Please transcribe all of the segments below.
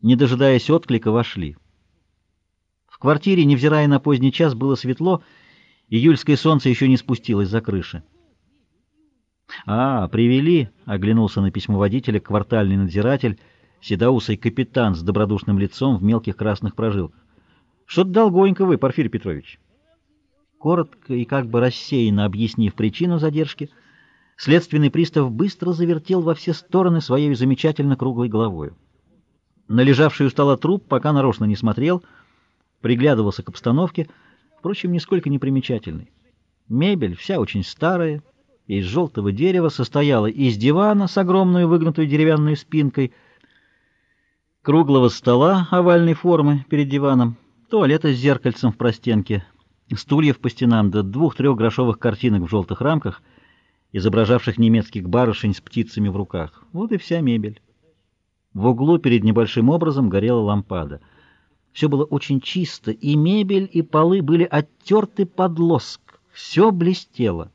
не дожидаясь отклика, вошли. В квартире, невзирая на поздний час, было светло, июльское солнце еще не спустилось за крыши. «А, привели», — оглянулся на письмо водителя квартальный надзиратель, седоусый капитан с добродушным лицом в мелких красных прожилках. «Что-то долгонько вы, Порфирий Петрович». Коротко и как бы рассеянно объяснив причину задержки, следственный пристав быстро завертел во все стороны своей замечательно круглой головой. На лежавший у стола труп пока нарочно не смотрел, приглядывался к обстановке, впрочем, нисколько не примечательный. Мебель вся очень старая, из желтого дерева, состояла из дивана с огромной выгнутой деревянной спинкой, круглого стола овальной формы перед диваном, туалета с зеркальцем в простенке, стульев по стенам до двух-трех грошовых картинок в желтых рамках, изображавших немецких барышень с птицами в руках. Вот и вся мебель. В углу перед небольшим образом горела лампада. Все было очень чисто, и мебель, и полы были оттерты под лоск. Все блестело.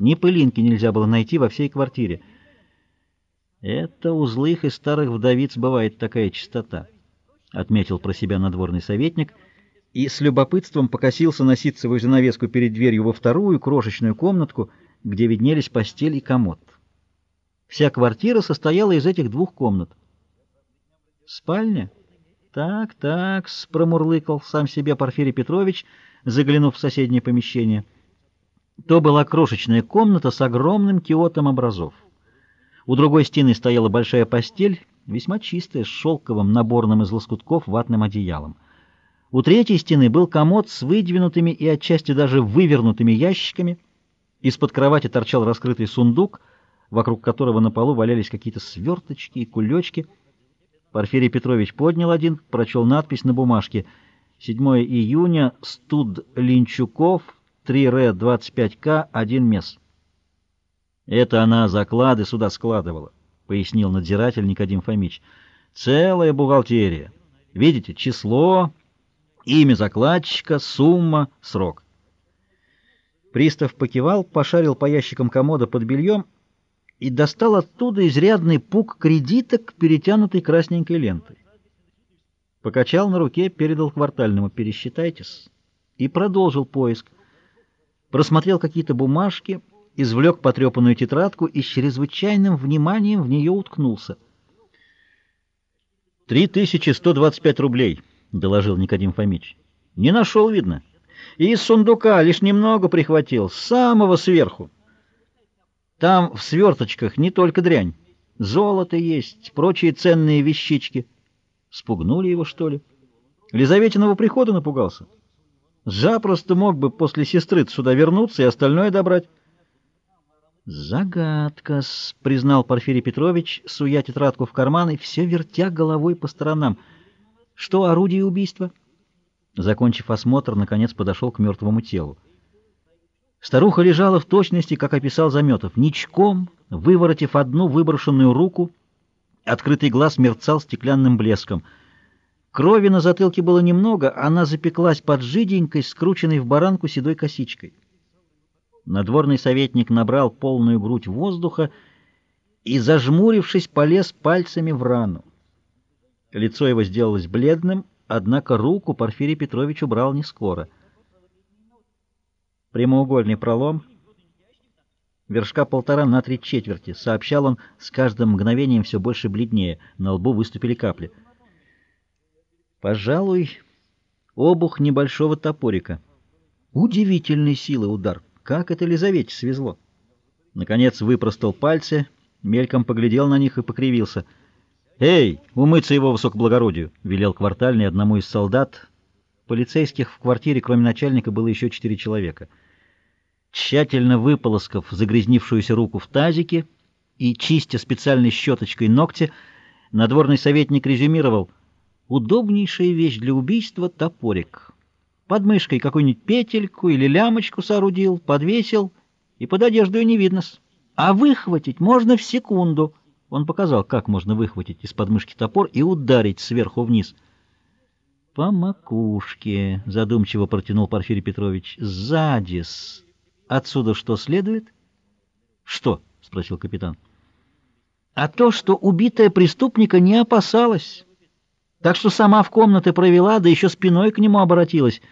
Ни пылинки нельзя было найти во всей квартире. Это у злых и старых вдовиц бывает такая чистота, — отметил про себя надворный советник и с любопытством покосился на ситцевую занавеску перед дверью во вторую крошечную комнатку, где виднелись постель и комод. Вся квартира состояла из этих двух комнат. Спальня? Так, так, промурлыкал сам себе Порфирий Петрович, заглянув в соседнее помещение. То была крошечная комната с огромным киотом образов. У другой стены стояла большая постель, весьма чистая, с шелковым наборным из лоскутков ватным одеялом. У третьей стены был комод с выдвинутыми и отчасти даже вывернутыми ящиками. Из-под кровати торчал раскрытый сундук, вокруг которого на полу валялись какие-то сверточки и кулечки — Порфирий Петрович поднял один, прочел надпись на бумажке. 7 июня, студ Линчуков, 3Р25К, 1 мес. Это она заклады сюда складывала, пояснил надзиратель Никодим Фомич. Целая бухгалтерия. Видите, число, имя закладчика, сумма, срок. Пристав покивал, пошарил по ящикам комода под бельем и достал оттуда изрядный пук кредиток, перетянутый красненькой лентой. Покачал на руке, передал квартальному «пересчитайтесь» и продолжил поиск. Просмотрел какие-то бумажки, извлек потрепанную тетрадку и с чрезвычайным вниманием в нее уткнулся. «Три тысячи сто двадцать пять рублей», — доложил Никодим Фомич. «Не нашел, видно. И из сундука лишь немного прихватил, самого сверху». Там в сверточках не только дрянь. Золото есть, прочие ценные вещички. Спугнули его, что ли? Лизаветиного прихода напугался. Запросто мог бы после сестры сюда вернуться и остальное добрать. загадка признал Порфирий Петрович, суя тетрадку в карман и все вертя головой по сторонам. Что орудие убийства? Закончив осмотр, наконец подошел к мертвому телу. Старуха лежала в точности, как описал Заметов, ничком, выворотив одну выброшенную руку, открытый глаз мерцал стеклянным блеском. Крови на затылке было немного, она запеклась под жиденькой, скрученной в баранку седой косичкой. Надворный советник набрал полную грудь воздуха и, зажмурившись, полез пальцами в рану. Лицо его сделалось бледным, однако руку Порфирий Петрович убрал не скоро — Прямоугольный пролом, вершка полтора на три четверти, сообщал он с каждым мгновением все больше бледнее, на лбу выступили капли. Пожалуй, обух небольшого топорика. Удивительной силы удар. Как это Лизавете свезло. Наконец выпростал пальцы, мельком поглядел на них и покривился. «Эй, умыться его высокоблагородию!» — велел квартальный одному из солдат. Полицейских в квартире, кроме начальника, было еще четыре человека — Тщательно выполоскав загрязнившуюся руку в тазике и чистя специальной щеточкой ногти, надворный советник резюмировал «Удобнейшая вещь для убийства — топорик. Под мышкой какую-нибудь петельку или лямочку соорудил, подвесил, и под одеждой не видно. А выхватить можно в секунду». Он показал, как можно выхватить из подмышки топор и ударить сверху вниз. «По макушке», — задумчиво протянул Порфирий Петрович, — «сзади-с». Отсюда что следует? Что? спросил капитан. А то, что убитая преступника не опасалась. Так что сама в комнаты провела, да еще спиной к нему обратилась